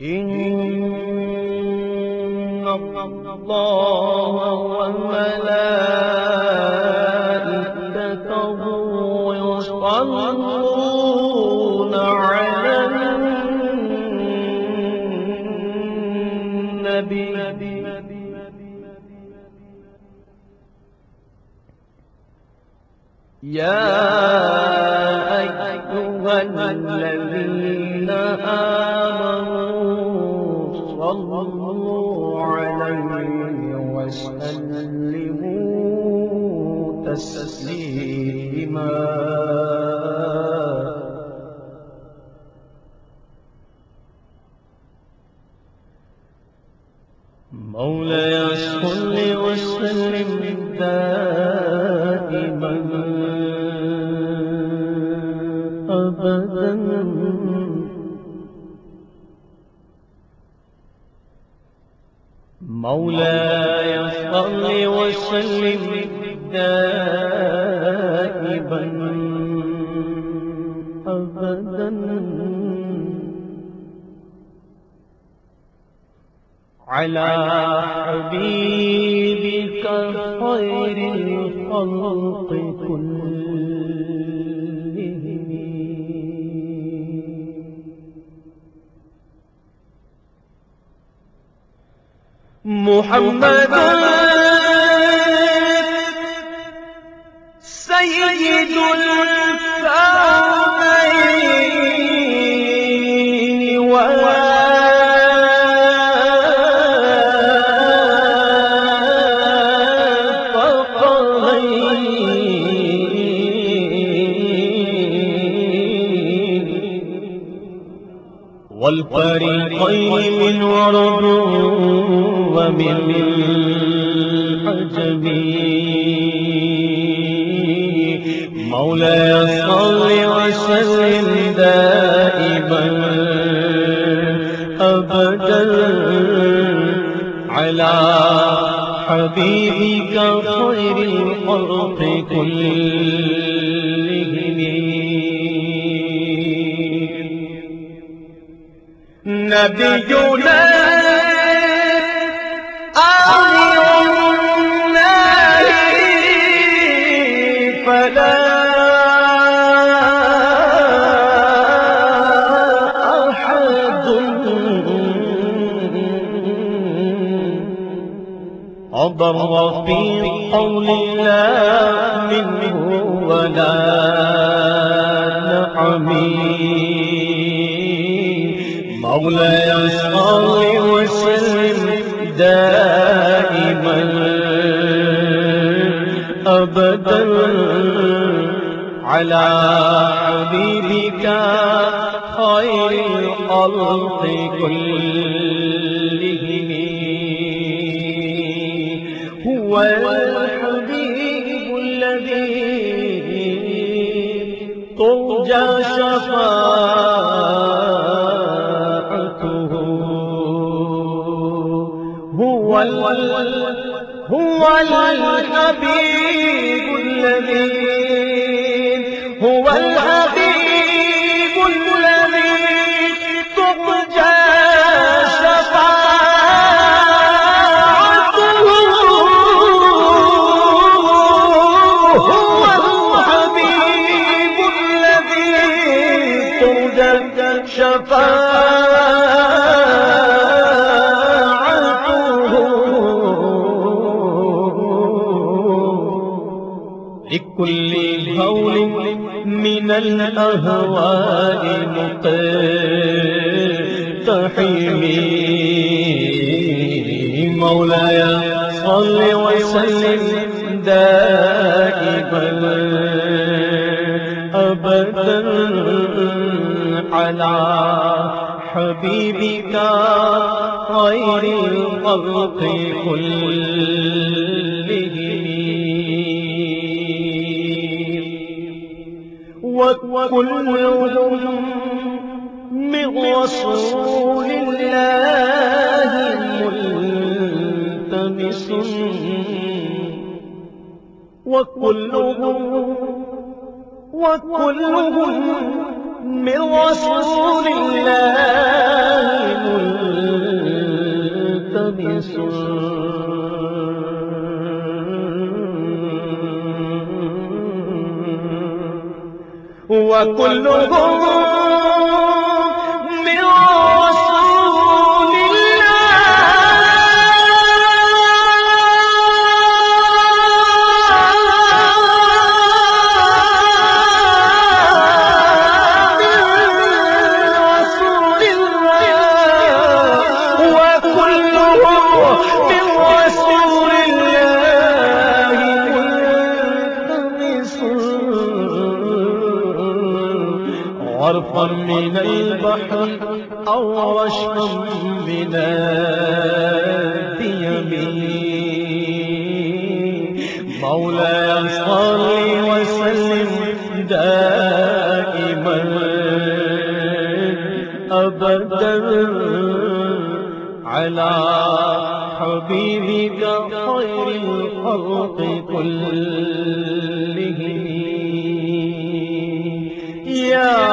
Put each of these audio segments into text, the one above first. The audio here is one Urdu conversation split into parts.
إن الله وملائكته يصلون على النبي يا أيها الذين تسليما مولاي صل وسلم دائما. ابدا مولاي صل وسلم دائما ابدا۔ على حبيبك خير الخلق كلهم۔ محمد سيد الكونين والفريقين من ورد ومن حجب مولاي صل وسلم دائما أبدا على حبيبك خير الخلق كلهم نبينا أضر في قول الله منه ولا نعمي مولاي صل وسلم دائما. ابدا على حبيبك خير الخلق كلهم. هو الذي ترجى شفاعته. هو هو الحبيب لكل هول من الأهوال مقتحم مولاي صل وسلم دائما أبدا على حبيبك خير الخلق كلهم وكلهم من رسول الله ملتمس. وكلهم وكلهم من رسول الله ملتمس. وَكُلُّهُمْ مِنْ من البحر أو رشفا من الديم مولاي صل وسلم دائما. أبدا على حبيبك خير الخلق كلهم. يا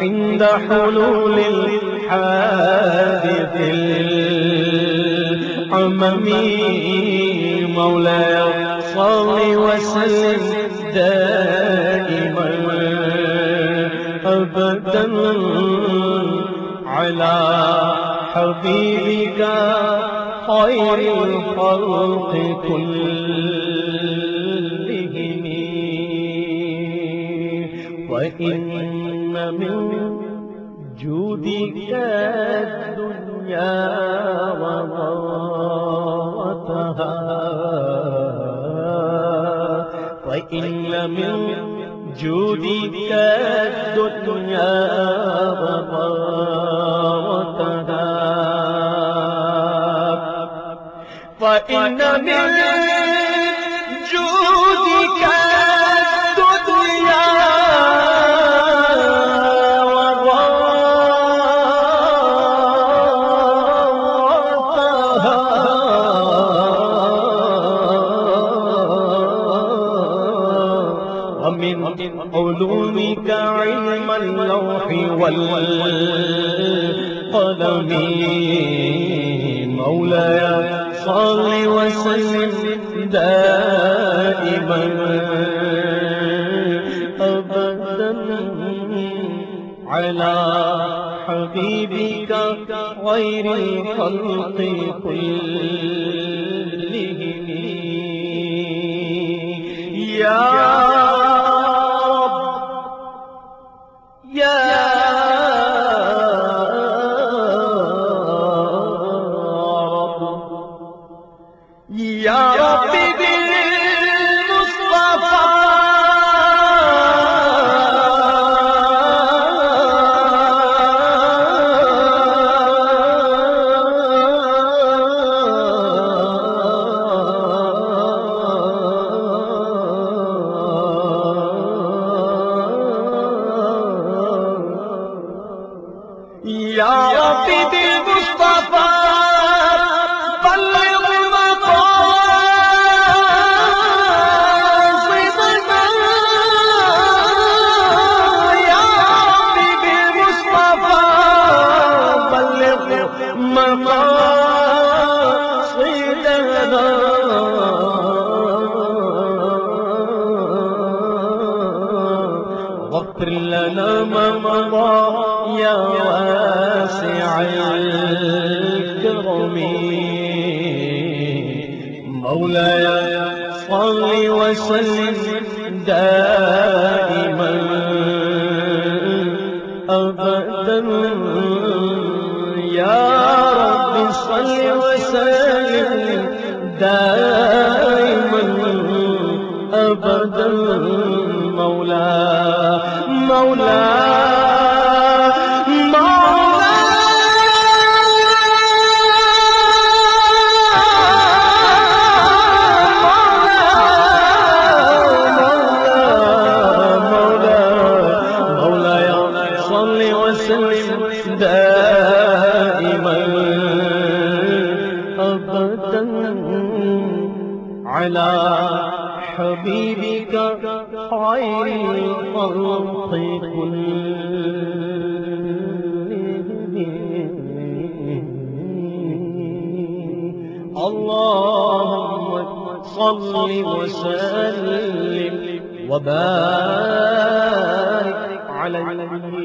عند حلول الحادث العممي مولاي صل وسلم دائما أبدا على حبيبك خير الخلق كلهم. وإن من جودك الدنيا وضرتها وإن من جودك الدنيا وضرتها فإن من والقلم مولاي صل وسلم دائما أبدا على حبيبك غير الخلق كلهم. يا واغفر لنا ما مضى يا واسع الكرم. مولاي صل وسلم دائما. أبدا يا رب صل وسلم دائما. اللهم صل وسلم وبارك على النبي